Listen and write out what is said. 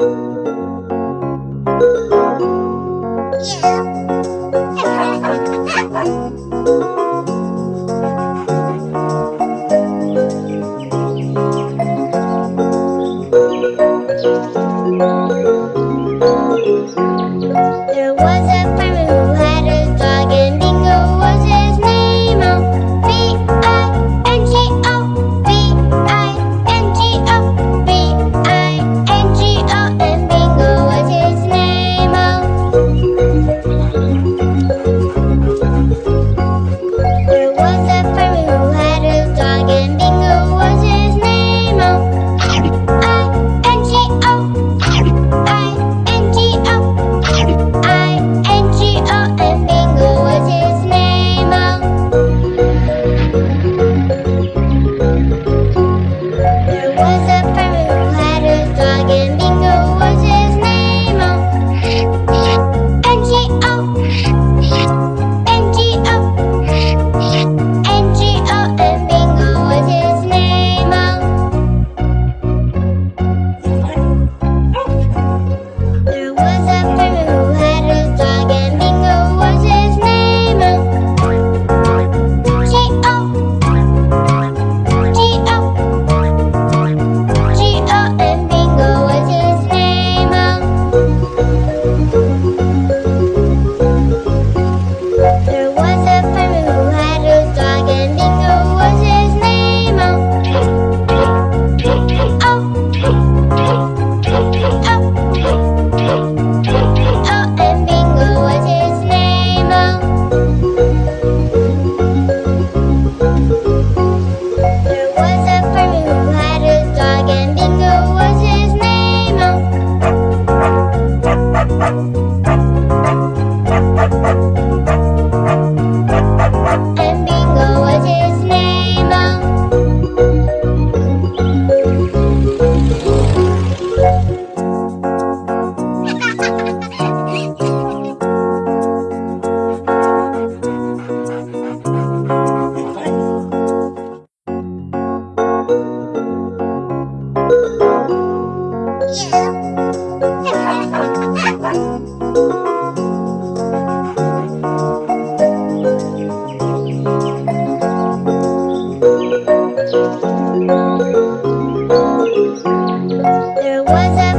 There was a Bye. There was a